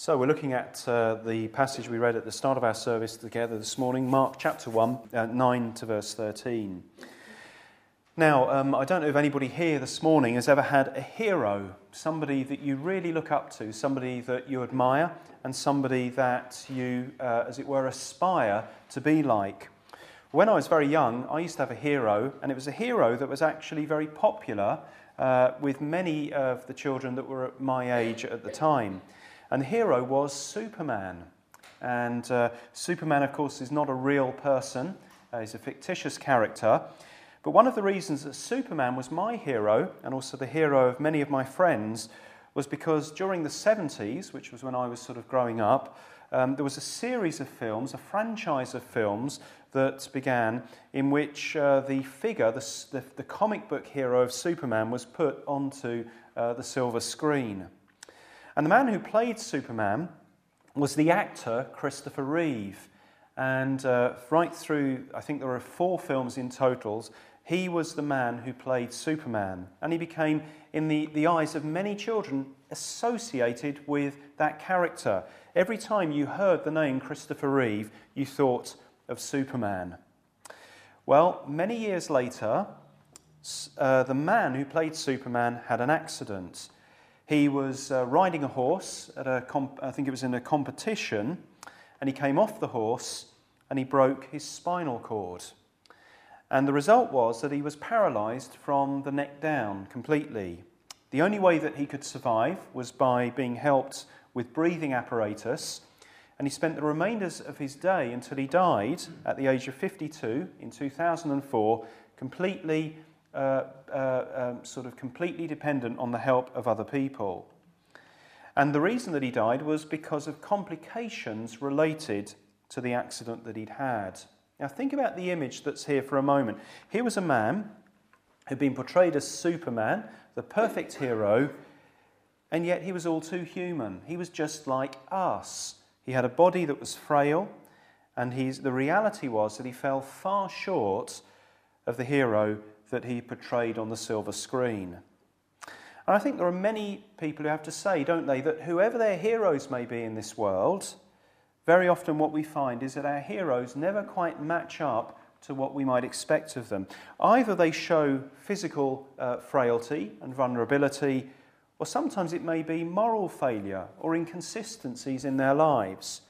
So, we're looking at uh, the passage we read at the start of our service together this morning, Mark chapter 1, uh, 9 to verse 13. Now, um, I don't know if anybody here this morning has ever had a hero, somebody that you really look up to, somebody that you admire, and somebody that you, uh, as it were, aspire to be like. When I was very young, I used to have a hero, and it was a hero that was actually very popular uh, with many of the children that were at my age at the time. And the hero was Superman. And uh, Superman, of course, is not a real person, uh, he's a fictitious character. But one of the reasons that Superman was my hero, and also the hero of many of my friends, was because during the 70s, which was when I was sort of growing up, um, there was a series of films, a franchise of films that began in which uh, the figure, the, the, the, comic book hero of Superman, was put onto uh, the silver screen. And the man who played Superman was the actor Christopher Reeve. And uh, right through, I think there were four films in totals, he was the man who played Superman. And he became, in the, the eyes of many children, associated with that character. Every time you heard the name Christopher Reeve, you thought of Superman. Well, many years later, uh, the man who played Superman had an accident. He was uh, riding a horse at a, comp- I think it was in a competition, and he came off the horse and he broke his spinal cord. And the result was that he was paralyzed from the neck down completely. The only way that he could survive was by being helped with breathing apparatus, and he spent the remainders of his day until he died at the age of 52 in 2004, completely uh, uh, um, sort of completely dependent on the help of other people. And the reason that he died was because of complications related to the accident that he'd had. Now, think about the image that's here for a moment. Here was a man who'd been portrayed as Superman, the perfect hero, and yet he was all too human. He was just like us. He had a body that was frail, and he's, the reality was that he fell far short of the hero that he portrayed on the silver screen. And I think there are many people who have to say, don't they, that whoever their heroes may be in this world, very often what we find is that our heroes never quite match up to what we might expect of them. Either they show physical uh, frailty and vulnerability, or sometimes it may be moral failure or inconsistencies in their lives.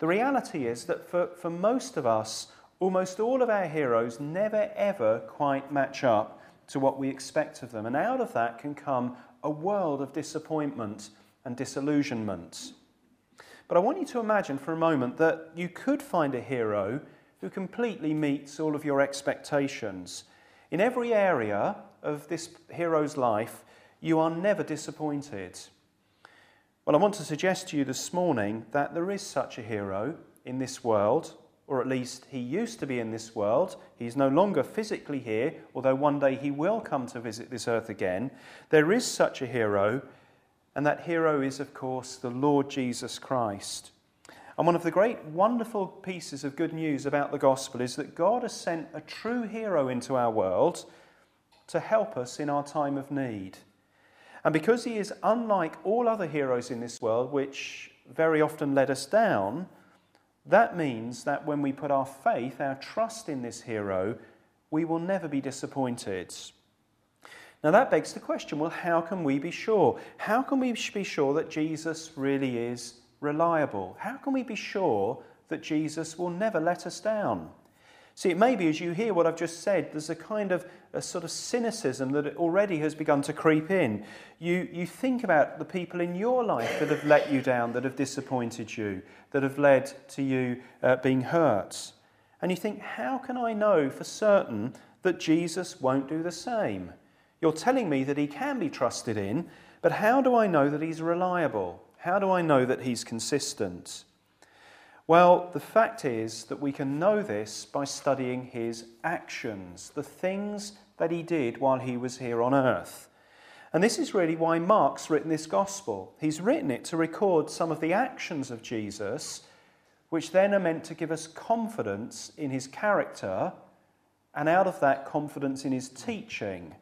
The reality is that for, for most of us, Almost all of our heroes never ever quite match up to what we expect of them, and out of that can come a world of disappointment and disillusionment. But I want you to imagine for a moment that you could find a hero who completely meets all of your expectations. In every area of this hero's life, you are never disappointed. Well, I want to suggest to you this morning that there is such a hero in this world, or at least he used to be in this world. He's no longer physically here, although one day he will come to visit this earth again. There is such a hero, and that hero is, of course, the Lord Jesus Christ. And one of the great, wonderful pieces of good news about the gospel is that God has sent a true hero into our world to help us in our time of need. And because he is unlike all other heroes in this world, which very often let us down, that means that when we put our faith, our trust in this hero, we will never be disappointed. Now, that begs the question well, how can we be sure? How can we be sure that Jesus really is reliable? How can we be sure that Jesus will never let us down? See, it may be as you hear what I've just said, there's a kind of a sort of cynicism that already has begun to creep in. You, you think about the people in your life that have let you down, that have disappointed you, that have led to you uh, being hurt. And you think, how can I know for certain that Jesus won't do the same? You're telling me that he can be trusted in, but how do I know that he's reliable? How do I know that he's consistent? Well, the fact is that we can know this by studying his actions, the things that he did while he was here on earth. And this is really why Mark's written this gospel. He's written it to record some of the actions of Jesus, which then are meant to give us confidence in his character, and out of that, confidence in his teaching.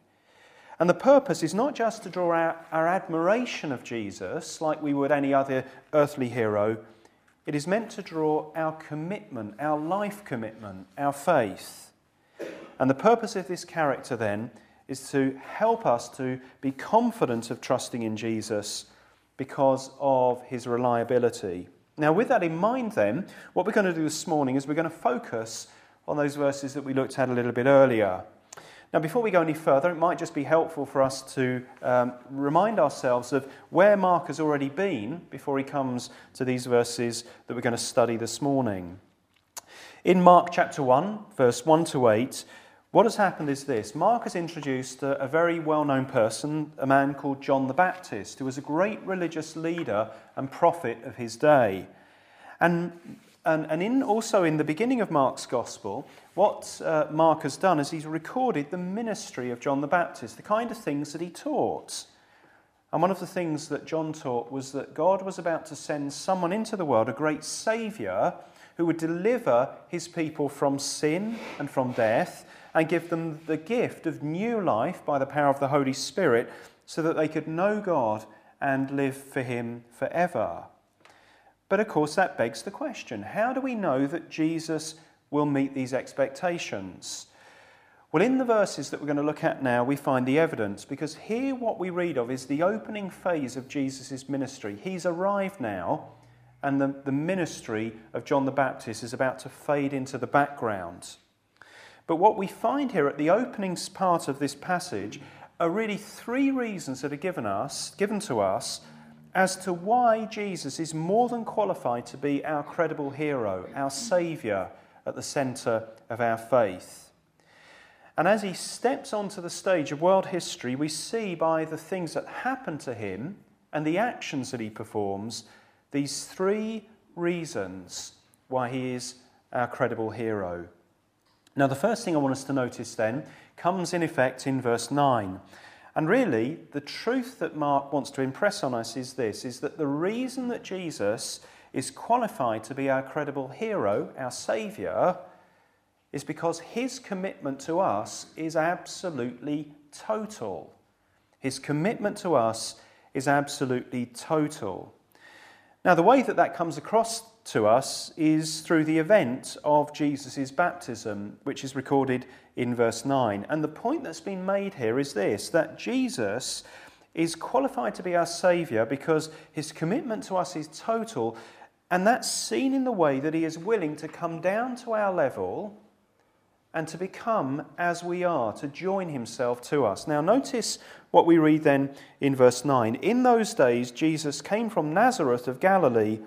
And the purpose is not just to draw our, our admiration of Jesus like we would any other earthly hero, it is meant to draw our commitment, our life commitment, our faith. And the purpose of this character then is to help us to be confident of trusting in Jesus because of his reliability. Now, with that in mind, then, what we're going to do this morning is we're going to focus on those verses that we looked at a little bit earlier. Now, before we go any further, it might just be helpful for us to um, remind ourselves of where Mark has already been before he comes to these verses that we're going to study this morning. In Mark chapter 1, verse 1 to 8, what has happened is this Mark has introduced a, a very well known person, a man called John the Baptist, who was a great religious leader and prophet of his day. And, and, and in, also in the beginning of Mark's gospel, what uh, Mark has done is he's recorded the ministry of John the Baptist, the kind of things that he taught. And one of the things that John taught was that God was about to send someone into the world, a great Saviour, who would deliver his people from sin and from death and give them the gift of new life by the power of the Holy Spirit so that they could know God and live for Him forever. But of course, that begs the question how do we know that Jesus will meet these expectations? Well, in the verses that we're going to look at now, we find the evidence because here what we read of is the opening phase of Jesus' ministry. He's arrived now, and the, the ministry of John the Baptist is about to fade into the background. But what we find here at the opening part of this passage are really three reasons that are given us, given to us, as to why Jesus is more than qualified to be our credible hero, our saviour at the centre of our faith. And as he steps onto the stage of world history, we see by the things that happen to him and the actions that he performs these three reasons why he is our credible hero. Now, the first thing I want us to notice then comes in effect in verse 9. And really, the truth that Mark wants to impress on us is this is that the reason that Jesus is qualified to be our credible hero, our Saviour, is because his commitment to us is absolutely total. His commitment to us is absolutely total. Now, the way that that comes across to us is through the event of Jesus' baptism, which is recorded in verse 9. And the point that's been made here is this that Jesus is qualified to be our Saviour because his commitment to us is total, and that's seen in the way that he is willing to come down to our level and to become as we are, to join himself to us. Now, notice what we read then in verse 9. In those days, Jesus came from Nazareth of Galilee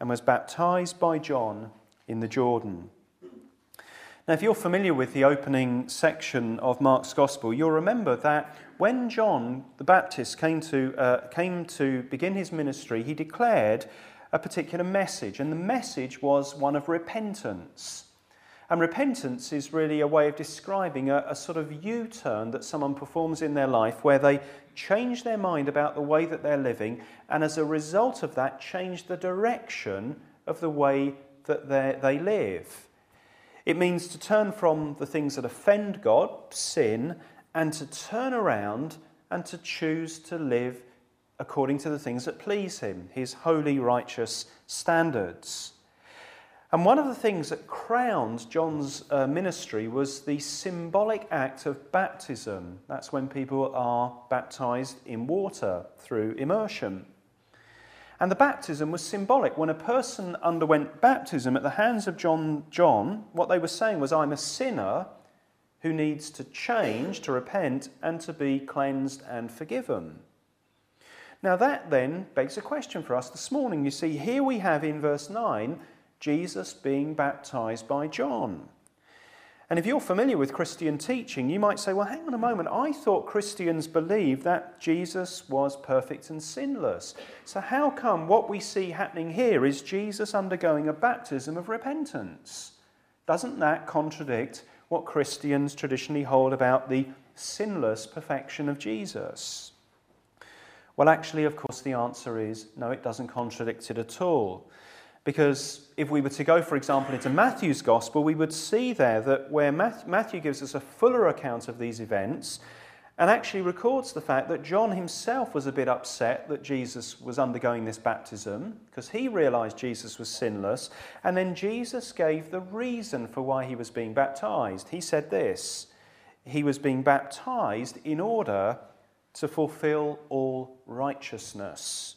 and was baptized by John in the Jordan. Now, if you're familiar with the opening section of Mark's Gospel, you'll remember that when John the Baptist came to, uh, came to begin his ministry, he declared a particular message, and the message was one of repentance. And repentance is really a way of describing a, a sort of U turn that someone performs in their life where they change their mind about the way that they're living, and as a result of that, change the direction of the way that they live. It means to turn from the things that offend God, sin, and to turn around and to choose to live according to the things that please Him, His holy, righteous standards. And one of the things that crowned John's uh, ministry was the symbolic act of baptism. That's when people are baptized in water through immersion. And the baptism was symbolic. When a person underwent baptism at the hands of John, John, what they were saying was, I'm a sinner who needs to change, to repent, and to be cleansed and forgiven. Now, that then begs a question for us this morning. You see, here we have in verse 9 Jesus being baptized by John. And if you're familiar with Christian teaching, you might say, well, hang on a moment. I thought Christians believed that Jesus was perfect and sinless. So, how come what we see happening here is Jesus undergoing a baptism of repentance? Doesn't that contradict what Christians traditionally hold about the sinless perfection of Jesus? Well, actually, of course, the answer is no, it doesn't contradict it at all. Because if we were to go, for example, into Matthew's Gospel, we would see there that where Matthew gives us a fuller account of these events, and actually records the fact that John himself was a bit upset that Jesus was undergoing this baptism because he realized Jesus was sinless. And then Jesus gave the reason for why he was being baptized. He said this He was being baptized in order to fulfill all righteousness.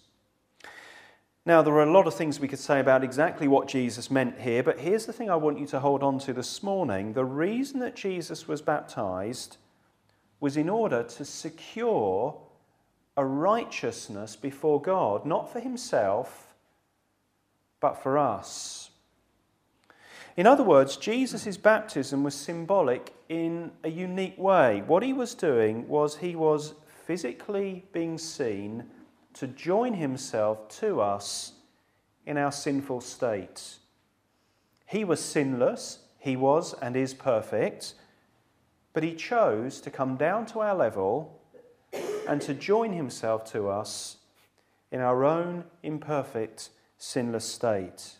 Now, there are a lot of things we could say about exactly what Jesus meant here, but here's the thing I want you to hold on to this morning. The reason that Jesus was baptized was in order to secure a righteousness before God, not for himself, but for us. In other words, Jesus' baptism was symbolic in a unique way. What he was doing was he was physically being seen to join himself to us in our sinful state. He was sinless, he was and is perfect, but he chose to come down to our level and to join himself to us in our own imperfect, sinless state.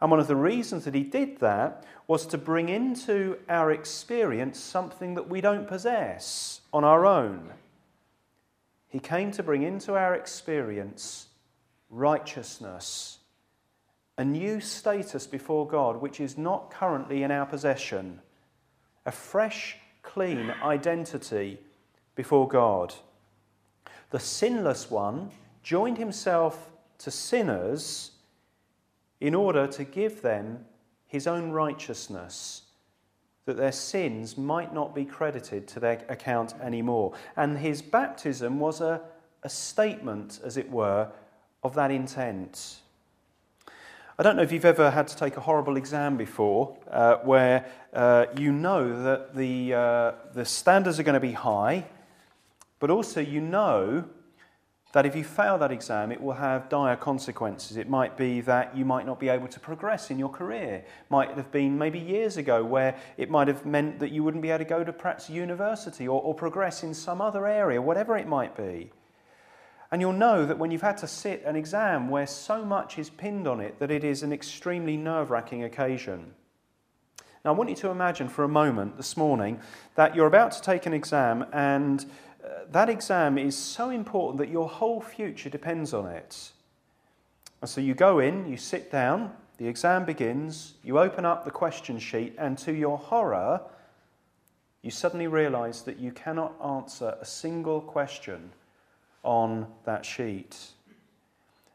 And one of the reasons that he did that was to bring into our experience something that we don't possess on our own. He came to bring into our experience righteousness, a new status before God which is not currently in our possession a fresh, clean identity before God. The sinless one joined himself to sinners in order to give them his own righteousness, that their sins might not be credited to their account anymore. And his baptism was a, a statement, as it were, of that intent. I don't know if you've ever had to take a horrible exam before uh, where uh, you know that the, uh, the standards are going to be high, but also you know that if you fail that exam, it will have dire consequences. It might be that you might not be able to progress in your career. Might have been maybe years ago where it might have meant that you wouldn't be able to go to perhaps university or, or progress in some other area, whatever it might be. And you'll know that when you've had to sit an exam where so much is pinned on it that it is an extremely nerve wracking occasion. Now, I want you to imagine for a moment this morning that you're about to take an exam and that exam is so important that your whole future depends on it. And so you go in, you sit down, the exam begins, you open up the question sheet, and to your horror, you suddenly realize that you cannot answer a single question on that sheet.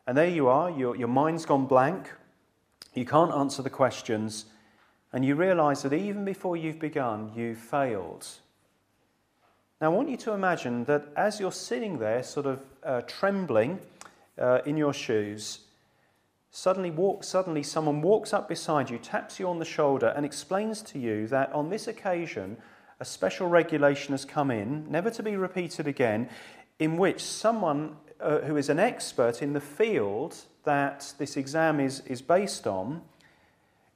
And there you are, your, your mind's gone blank, you can't answer the questions, and you realize that even before you've begun, you've failed. Now, I want you to imagine that as you're sitting there, sort of uh, trembling uh, in your shoes, suddenly, walk, suddenly someone walks up beside you, taps you on the shoulder, and explains to you that on this occasion, a special regulation has come in, never to be repeated again, in which someone uh, who is an expert in the field that this exam is, is based on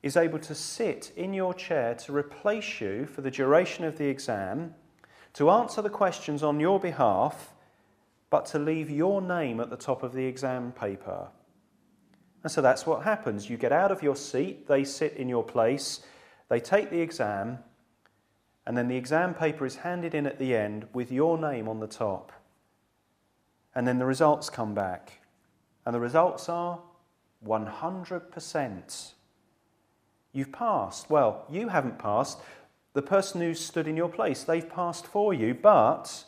is able to sit in your chair to replace you for the duration of the exam, to answer the questions on your behalf, but to leave your name at the top of the exam paper. And so that's what happens. You get out of your seat, they sit in your place, they take the exam, and then the exam paper is handed in at the end with your name on the top. And then the results come back. And the results are 100%. You've passed. Well, you haven't passed. The person who stood in your place, they've passed for you, but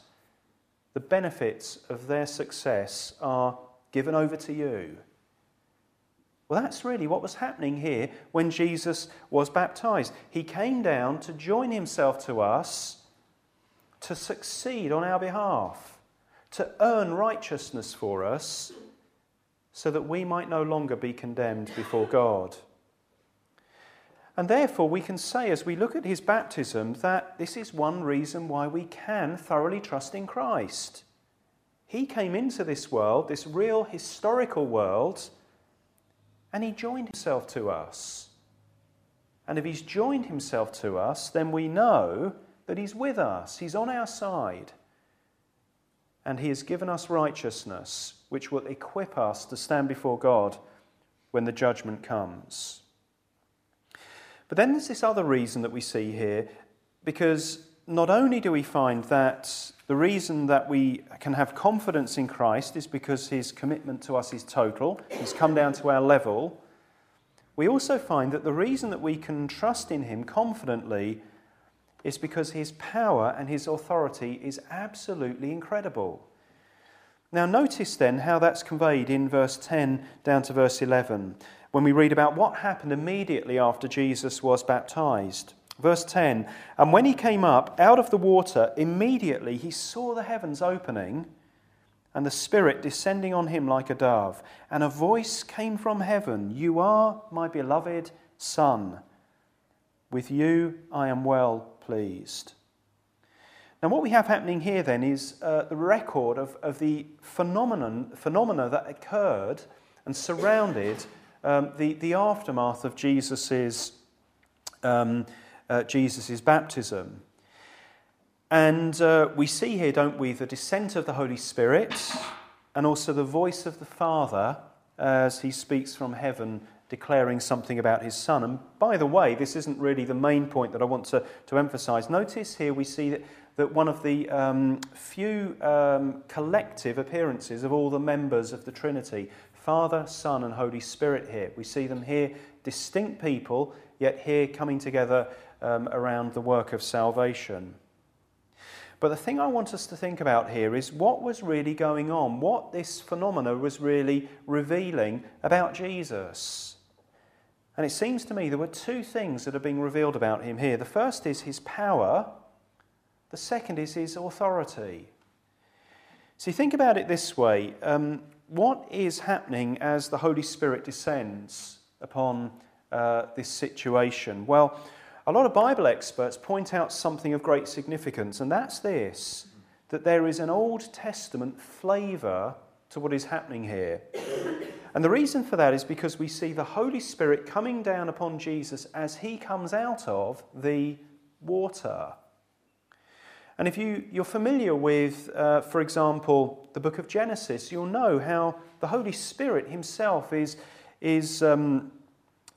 the benefits of their success are given over to you. Well, that's really what was happening here when Jesus was baptized. He came down to join himself to us to succeed on our behalf to earn righteousness for us so that we might no longer be condemned before God. And therefore, we can say, as we look at his baptism, that this is one reason why we can thoroughly trust in Christ. He came into this world, this real historical world, and he joined himself to us. And if he's joined himself to us, then we know that he's with us, he's on our side and He has given us righteousness, which will equip us to stand before God when the judgment comes. But then there's this other reason that we see here, because not only do we find that the reason that we can have confidence in Christ is because his commitment to us is total, he's come down to our level, we also find that the reason that we can trust in him confidently is because his power and his authority is absolutely incredible. Now, notice then how that's conveyed in verse 10 down to verse 11 when we read about what happened immediately after Jesus was baptized. Verse 10 And when he came up out of the water, immediately he saw the heavens opening and the Spirit descending on him like a dove. And a voice came from heaven You are my beloved Son. With you I am well pleased. Now, what we have happening here then is uh, the record of, of the phenomenon, phenomena that occurred and surrounded um, the, the aftermath of Jesus' um, uh, Jesus' baptism. And uh, we see here, don't we, the descent of the Holy Spirit and also the voice of the Father as he speaks from heaven, declaring something about his Son. And by the way, this isn't really the main point that I want to, to emphasize. Notice here we see that, that one of the um, few um, collective appearances of all the members of the Trinity Father, Son, and Holy Spirit here. We see them here, distinct people, yet here coming together um, around the work of salvation. But the thing I want us to think about here is what was really going on, what this phenomena was really revealing about Jesus. And it seems to me there were two things that are being revealed about him here. The first is his power, the second is his authority. See, think about it this way um, what is happening as the Holy Spirit descends upon uh, this situation? Well, a lot of Bible experts point out something of great significance, and that's this that there is an Old Testament flavour to what is happening here. And the reason for that is because we see the Holy Spirit coming down upon Jesus as he comes out of the water. And if you, you're familiar with, uh, for example, the book of Genesis, you'll know how the Holy Spirit himself is, is um,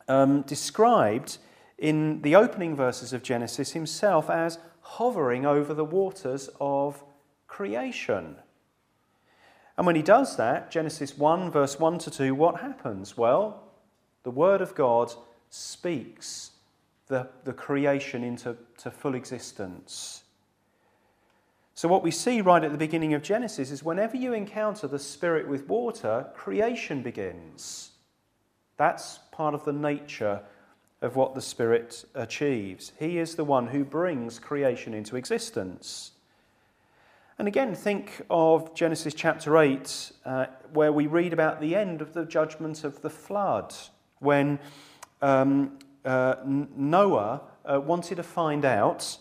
um, described in the opening verses of Genesis himself as hovering over the waters of creation. And when he does that, Genesis 1, verse 1 to 2, what happens? Well, the Word of God speaks the, the creation into to full existence. So, what we see right at the beginning of Genesis is whenever you encounter the Spirit with water, creation begins. That's part of the nature of what the Spirit achieves. He is the one who brings creation into existence. And again, think of Genesis chapter 8, uh, where we read about the end of the judgment of the flood, when um, uh, Noah uh, wanted to find out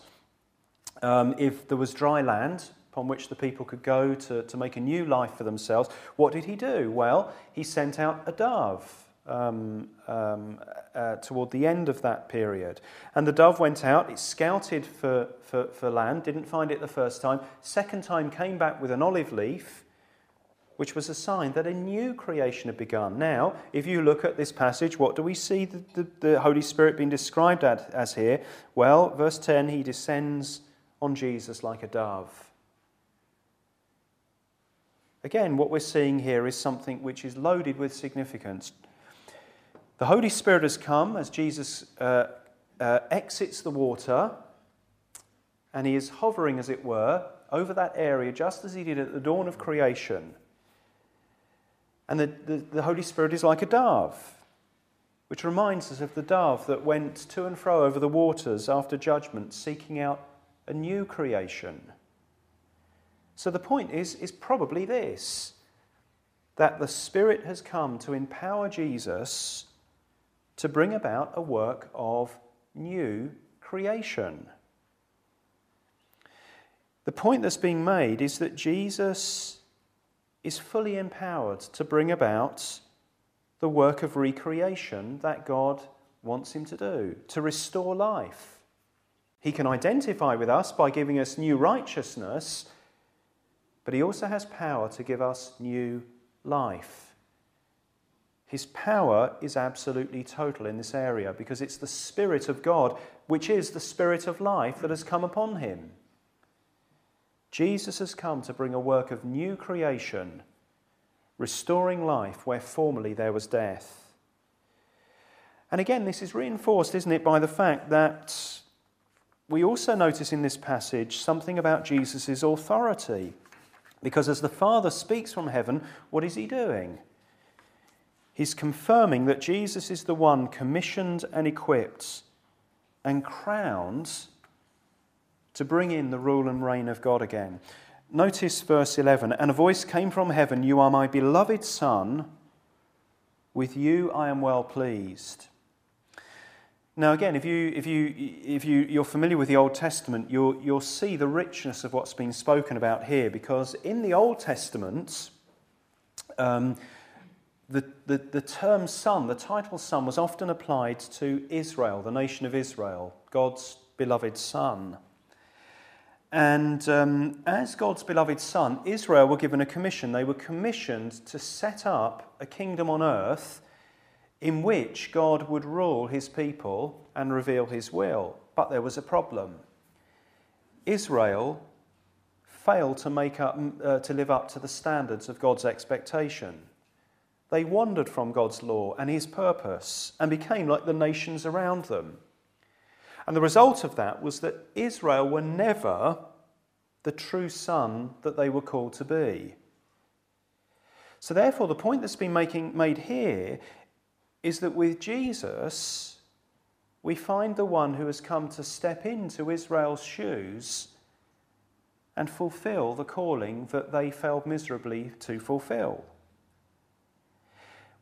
um, if there was dry land upon which the people could go to, to make a new life for themselves. What did he do? Well, he sent out a dove um, um, uh, toward the end of that period. And the dove went out, it scouted for, for, for land, didn't find it the first time, second time came back with an olive leaf, which was a sign that a new creation had begun. Now, if you look at this passage, what do we see the, the, the Holy Spirit being described as here? Well, verse 10, he descends on Jesus like a dove. Again, what we're seeing here is something which is loaded with significance. The Holy Spirit has come as Jesus uh, uh, exits the water, and he is hovering, as it were, over that area just as he did at the dawn of creation. And the, the, the Holy Spirit is like a dove, which reminds us of the dove that went to and fro over the waters after judgment, seeking out a new creation. So the point is, is probably this that the Spirit has come to empower Jesus to bring about a work of new creation. The point that's being made is that Jesus is fully empowered to bring about the work of recreation that God wants him to do, to restore life. He can identify with us by giving us new righteousness, but he also has power to give us new life. His power is absolutely total in this area because it's the Spirit of God, which is the Spirit of life, that has come upon him. Jesus has come to bring a work of new creation, restoring life where formerly there was death. And again, this is reinforced, isn't it, by the fact that we also notice in this passage something about Jesus' authority. Because as the Father speaks from heaven, what is he doing? He's confirming that Jesus is the one commissioned and equipped and crowned to bring in the rule and reign of God again. Notice verse 11 And a voice came from heaven, You are my beloved Son, with you I am well pleased. Now, again, if, you, if, you, if you, you're familiar with the Old Testament, you'll, you'll see the richness of what's been spoken about here because in the Old Testament, um, the, the, the term son, the title son, was often applied to Israel, the nation of Israel, God's beloved son. And um, as God's beloved son, Israel were given a commission. They were commissioned to set up a kingdom on earth in which God would rule his people and reveal his will. But there was a problem. Israel failed to, make up, uh, to live up to the standards of God's expectation. They wandered from God's law and his purpose and became like the nations around them. And the result of that was that Israel were never the true son that they were called to be. So, therefore, the point that's been making, made here is that with Jesus, we find the one who has come to step into Israel's shoes and fulfill the calling that they failed miserably to fulfill.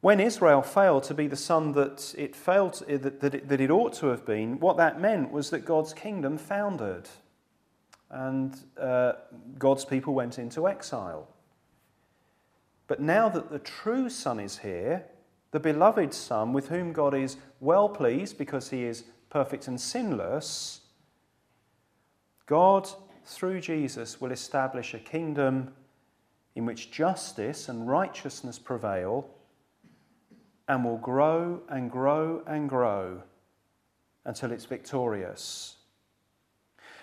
When Israel failed to be the son that it, failed, that, that, it, that it ought to have been, what that meant was that God's kingdom foundered and uh, God's people went into exile. But now that the true Son is here, the beloved Son, with whom God is well pleased because he is perfect and sinless, God, through Jesus, will establish a kingdom in which justice and righteousness prevail and will grow and grow and grow until it's victorious.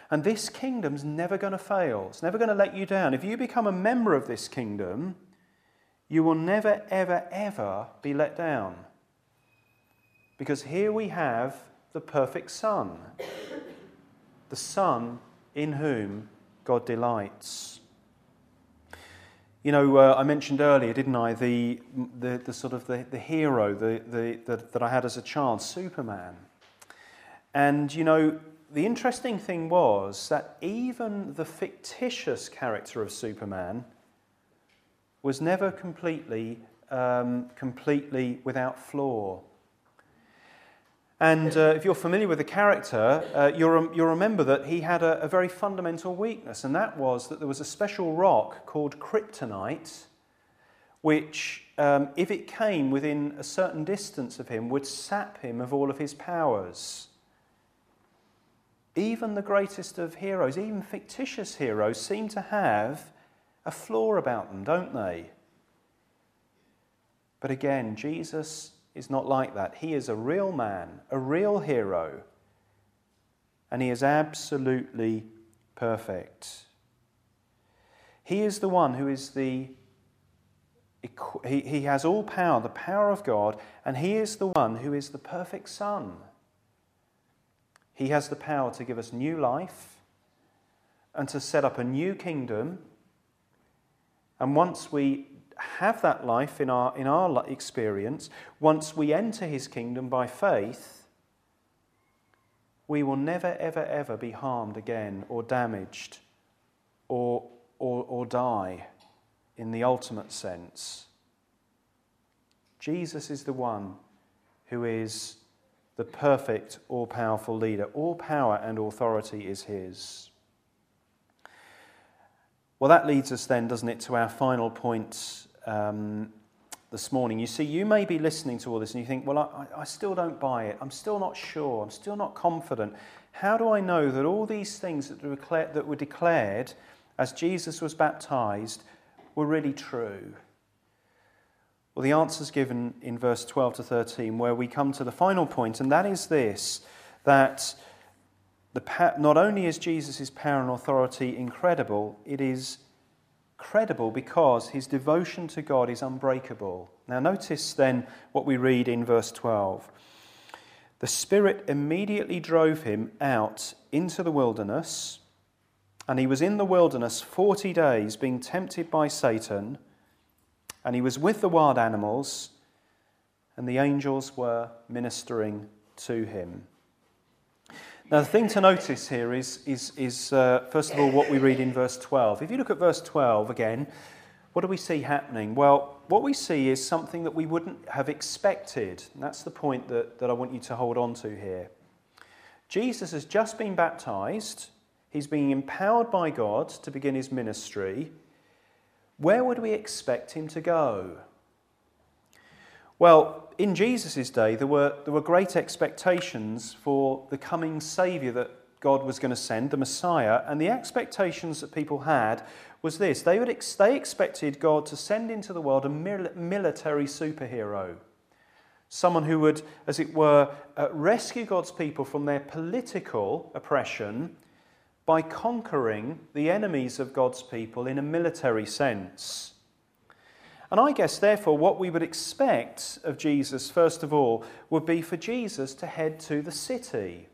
And this kingdom's never going to fail. It's never going to let you down. If you become a member of this kingdom, you will never, ever, ever be let down. Because here we have the perfect Son, the Son in whom God delights. You know, uh, I mentioned earlier, didn't I, the, the, the sort of the, the hero the, the, the, that I had as a child, Superman. And, you know, the interesting thing was that even the fictitious character of Superman was never completely, um, completely without flaw. And uh, if you're familiar with the character, uh, you'll, you'll, remember that he had a, a, very fundamental weakness, and that was that there was a special rock called kryptonite, which, um, if it came within a certain distance of him, would sap him of all of his powers. Even the greatest of heroes, even fictitious heroes, seem to have a flaw about them, don't they? But again, Jesus is not like that. He is a real man, a real hero, and he is absolutely perfect. He is the one who is the he, he has all power, the power of God, and he is the one who is the perfect Son. He has the power to give us new life and to set up a new kingdom. And once we have that life in our, in our experience, once we enter his kingdom by faith, we will never, ever, ever be harmed again or damaged or, or, or die in the ultimate sense. Jesus is the one who is the perfect, all powerful leader. All power and authority is his. Well, that leads us then, doesn't it, to our final point um, this morning. You see, you may be listening to all this and you think, well, I, I still don't buy it. I'm still not sure. I'm still not confident. How do I know that all these things that were, declared, that were declared as Jesus was baptized were really true? Well, the answer is given in verse 12 to 13, where we come to the final point, and that is this that the, not only is Jesus' power and authority incredible, it is credible because his devotion to God is unbreakable. Now, notice then what we read in verse 12. The Spirit immediately drove him out into the wilderness, and he was in the wilderness 40 days, being tempted by Satan, and he was with the wild animals, and the angels were ministering to him. Now, the thing to notice here is, is, is uh, first of all, what we read in verse 12. If you look at verse 12 again, what do we see happening? Well, what we see is something that we wouldn't have expected. And that's the point that, that I want you to hold on to here. Jesus has just been baptized, he's being empowered by God to begin his ministry. Where would we expect him to go? Well, in Jesus' day, there were, there were great expectations for the coming Saviour that God was going to send, the Messiah, and the expectations that people had was this they, would ex- they expected God to send into the world a mil- military superhero. Someone who would, as it were, uh, rescue God's people from their political oppression by conquering the enemies of God's people in a military sense. And I guess, therefore, what we would expect of Jesus, first of all, would be for Jesus to head to the city.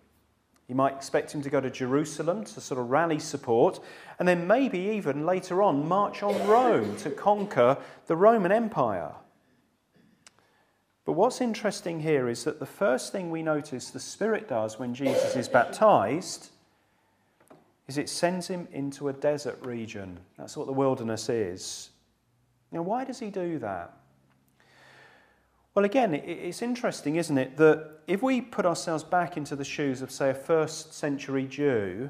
You might expect him to go to Jerusalem to sort of rally support, and then maybe even later on march on Rome to conquer the Roman Empire. But what's interesting here is that the first thing we notice the Spirit does when Jesus is baptized is it sends him into a desert region. That's what the wilderness is. Now, why does he do that? Well, again, it's interesting, isn't it, that if we put ourselves back into the shoes of, say, a first century Jew,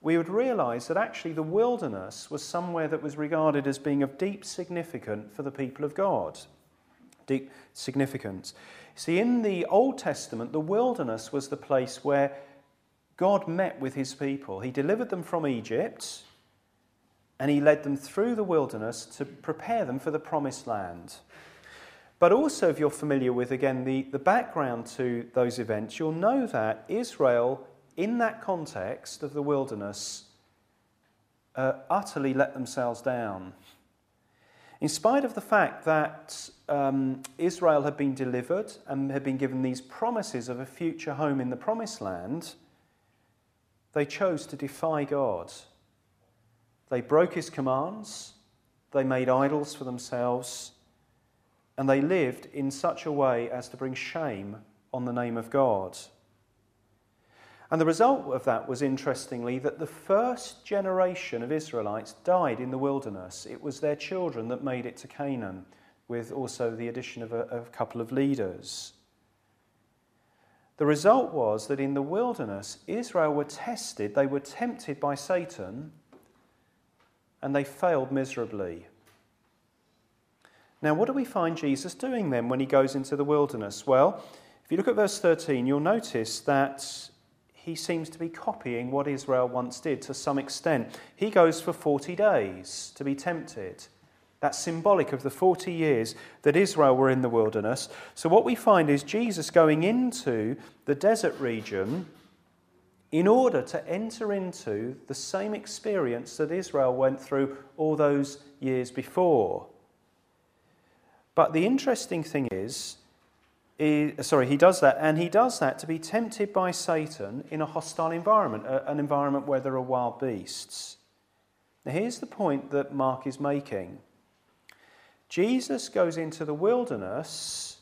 we would realize that actually the wilderness was somewhere that was regarded as being of deep significance for the people of God. Deep significance. See, in the Old Testament, the wilderness was the place where God met with his people. He delivered them from Egypt and he led them through the wilderness to prepare them for the promised land. But also, if you're familiar with, again, the, the background to those events, you'll know that Israel, in that context of the wilderness, uh, utterly let themselves down. In spite of the fact that um, Israel had been delivered and had been given these promises of a future home in the promised land, they chose to defy God they broke his commands, they made idols for themselves, and they lived in such a way as to bring shame on the name of God. And the result of that was, interestingly, that the first generation of Israelites died in the wilderness. It was their children that made it to Canaan, with also the addition of a, a couple of leaders. The result was that in the wilderness, Israel were tested, they were tempted by Satan, and they failed miserably. Now, what do we find Jesus doing then when he goes into the wilderness? Well, if you look at verse 13, you'll notice that he seems to be copying what Israel once did to some extent. He goes for 40 days to be tempted. That's symbolic of the 40 years that Israel were in the wilderness. So, what we find is Jesus going into the desert region in order to enter into the same experience that Israel went through all those years before. But the interesting thing is, is, sorry, he does that, and he does that to be tempted by Satan in a hostile environment, an environment where there are wild beasts. Now, here's the point that Mark is making Jesus goes into the wilderness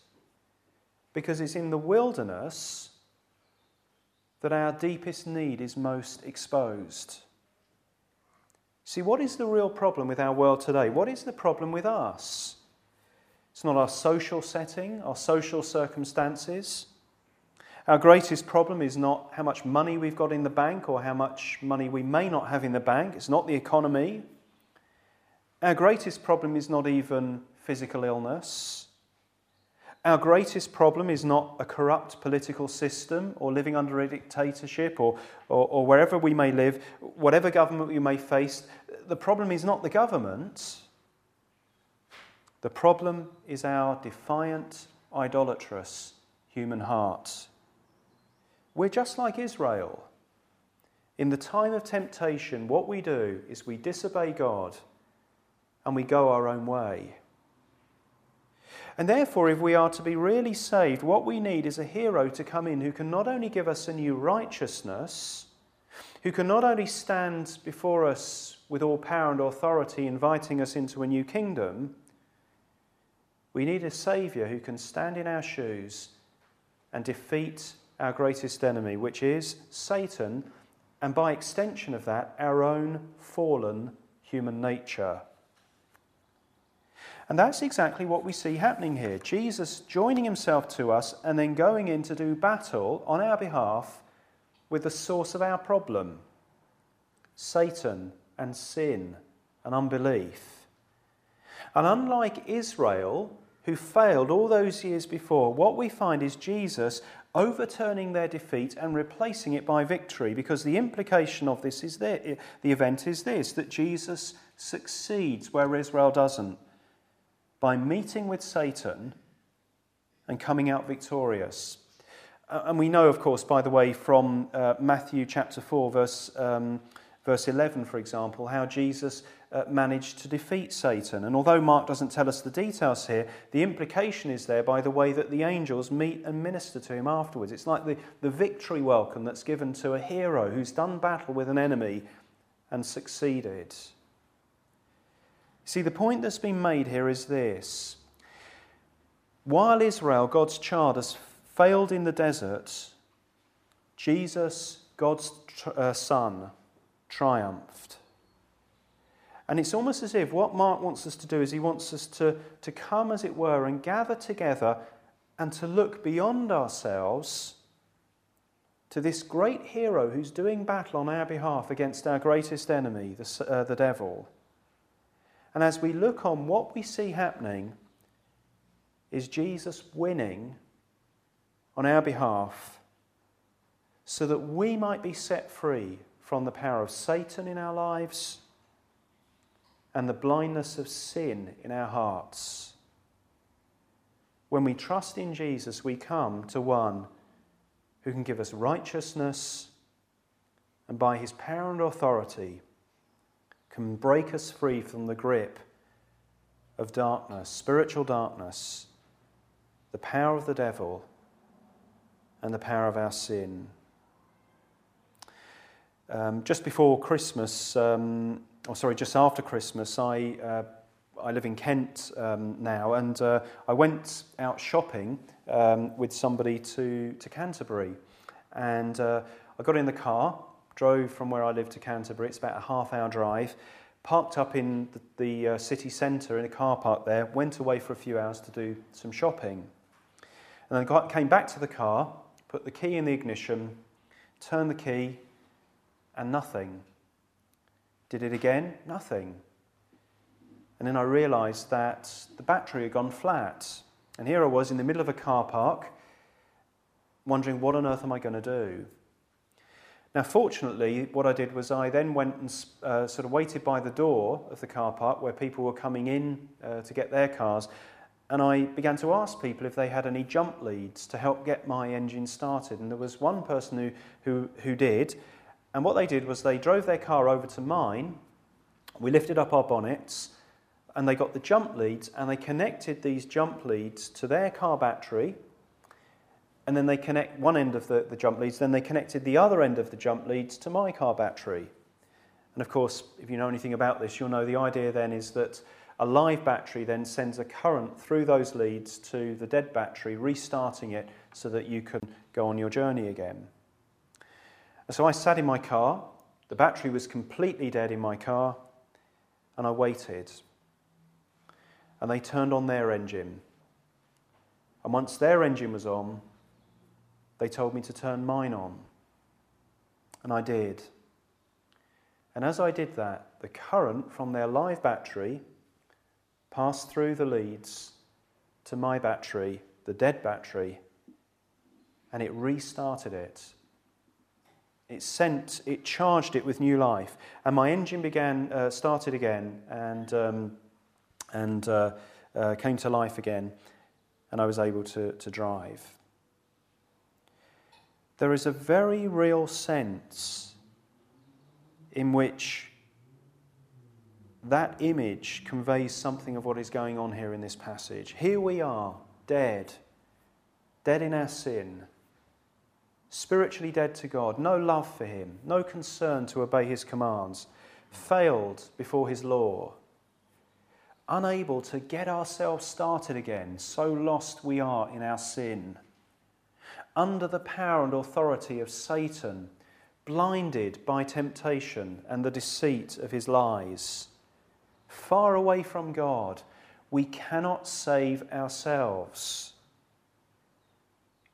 because it's in the wilderness that our deepest need is most exposed. See, what is the real problem with our world today? What is the problem with us? It's not our social setting, our social circumstances. Our greatest problem is not how much money we've got in the bank or how much money we may not have in the bank. It's not the economy. Our greatest problem is not even physical illness. Our greatest problem is not a corrupt political system or living under a dictatorship or, or, or, wherever we may live, whatever government we may face. The problem is not the government. The problem is our defiant, idolatrous human heart. We're just like Israel. In the time of temptation, what we do is we disobey God and we go our own way. And therefore, if we are to be really saved, what we need is a hero to come in who can not only give us a new righteousness, who can not only stand before us with all power and authority, inviting us into a new kingdom, we need a Saviour who can stand in our shoes and defeat our greatest enemy, which is Satan, and by extension of that, our own fallen human nature. And that's exactly what we see happening here. Jesus joining himself to us and then going in to do battle on our behalf with the source of our problem Satan and sin and unbelief. And unlike Israel, who failed all those years before, what we find is Jesus overturning their defeat and replacing it by victory because the implication of this is that the event is this that Jesus succeeds where Israel doesn't by meeting with Satan and coming out victorious. And we know, of course, by the way, from uh, Matthew chapter 4, verse, um, verse 11, for example, how Jesus uh, managed to defeat Satan. And although Mark doesn't tell us the details here, the implication is there by the way that the angels meet and minister to him afterwards. It's like the, the victory welcome that's given to a hero who's done battle with an enemy and succeeded. See, the point that's been made here is this. While Israel, God's child, has failed in the desert, Jesus, God's uh, Son, triumphed. And it's almost as if what Mark wants us to do is he wants us to, to come, as it were, and gather together and to look beyond ourselves to this great hero who's doing battle on our behalf against our greatest enemy, the, uh, the devil. And as we look on, what we see happening is Jesus winning on our behalf so that we might be set free from the power of Satan in our lives and the blindness of sin in our hearts. When we trust in Jesus, we come to one who can give us righteousness and by his power and authority can break us free from the grip of darkness, spiritual darkness, the power of the devil, and the power of our sin. Um, just before Christmas, um, or sorry, just after Christmas, I, uh, I live in Kent um, now, and uh, I went out shopping um, with somebody to, to Canterbury. And uh, I got in the car, drove from where I live to Canterbury. It's about a half hour drive. Parked up in the, the uh, city centre in a car park there, went away for a few hours to do some shopping. And then got, came back to the car, put the key in the ignition, turned the key, and nothing. Did it again? Nothing. And then I realised that the battery had gone flat. And here I was in the middle of a car park, wondering what on earth am I going to do? Now, fortunately, what I did was I then went and uh, sort of waited by the door of the car park where people were coming in uh, to get their cars, and I began to ask people if they had any jump leads to help get my engine started. And there was one person who, who, who did, and what they did was they drove their car over to mine, we lifted up our bonnets, and they got the jump leads, and they connected these jump leads to their car battery and then they connect one end of the, the jump leads, then they connected the other end of the jump leads to my car battery. And of course, if you know anything about this, you'll know the idea then is that a live battery then sends a current through those leads to the dead battery, restarting it so that you can go on your journey again. And so I sat in my car, the battery was completely dead in my car, and I waited. And they turned on their engine. And once their engine was on, they told me to turn mine on. And I did. And as I did that, the current from their live battery passed through the leads to my battery, the dead battery, and it restarted it. It sent, it charged it with new life, and my engine began, uh, started again, and um, and uh, uh, came to life again, and I was able to, to drive there is a very real sense in which that image conveys something of what is going on here in this passage. Here we are, dead, dead in our sin, spiritually dead to God, no love for Him, no concern to obey His commands, failed before His law, unable to get ourselves started again, so lost we are in our sin, under the power and authority of Satan, blinded by temptation and the deceit of his lies, far away from God. We cannot save ourselves.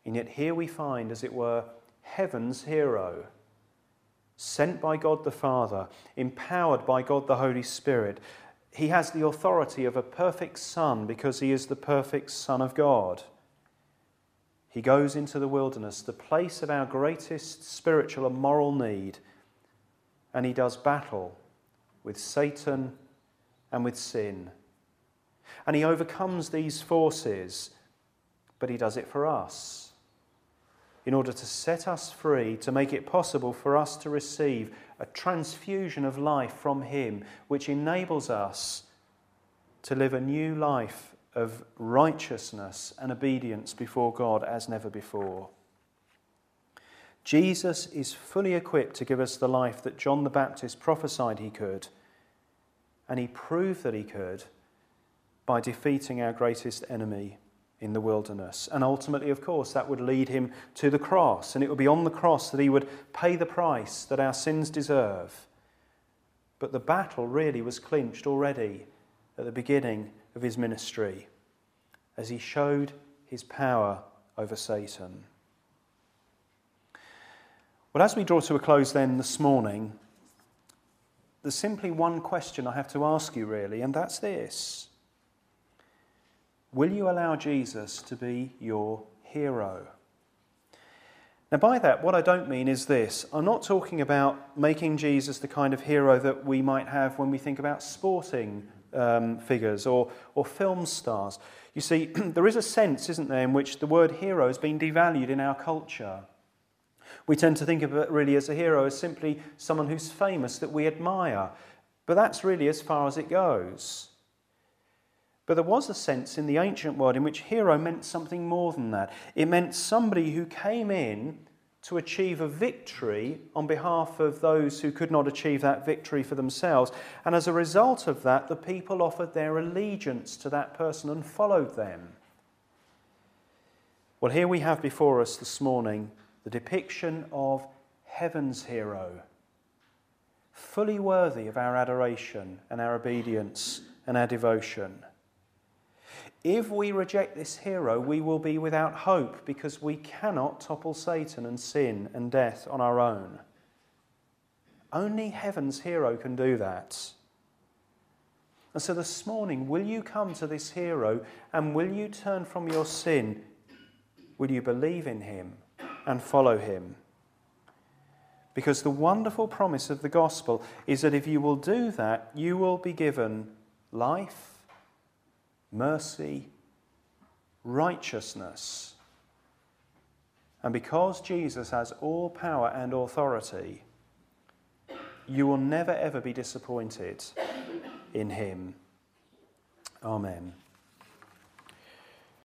And yet, here we find, as it were, heaven's hero, sent by God the Father, empowered by God the Holy Spirit. He has the authority of a perfect Son because he is the perfect Son of God. He goes into the wilderness, the place of our greatest spiritual and moral need, and he does battle with Satan and with sin. And he overcomes these forces, but he does it for us in order to set us free, to make it possible for us to receive a transfusion of life from Him, which enables us to live a new life of righteousness and obedience before God as never before. Jesus is fully equipped to give us the life that John the Baptist prophesied he could, and he proved that he could by defeating our greatest enemy, in the wilderness. And ultimately, of course, that would lead him to the cross. And it would be on the cross that he would pay the price that our sins deserve. But the battle really was clinched already at the beginning of his ministry as he showed his power over Satan. Well, as we draw to a close then this morning, there's simply one question I have to ask you, really, and that's this Will you allow Jesus to be your hero? Now, by that, what I don't mean is this I'm not talking about making Jesus the kind of hero that we might have when we think about sporting um, figures or, or film stars. You see, there is a sense, isn't there, in which the word hero has been devalued in our culture. We tend to think of it really as a hero as simply someone who's famous that we admire. But that's really as far as it goes. But there was a sense in the ancient world in which hero meant something more than that. It meant somebody who came in to achieve a victory on behalf of those who could not achieve that victory for themselves. And as a result of that, the people offered their allegiance to that person and followed them. Well, here we have before us this morning the depiction of heaven's hero, fully worthy of our adoration and our obedience and our devotion. If we reject this hero, we will be without hope because we cannot topple Satan and sin and death on our own. Only heaven's hero can do that. And so this morning, will you come to this hero and will you turn from your sin? Will you believe in him and follow him? Because the wonderful promise of the gospel is that if you will do that, you will be given life mercy, righteousness. And because Jesus has all power and authority, you will never ever be disappointed in him. Amen.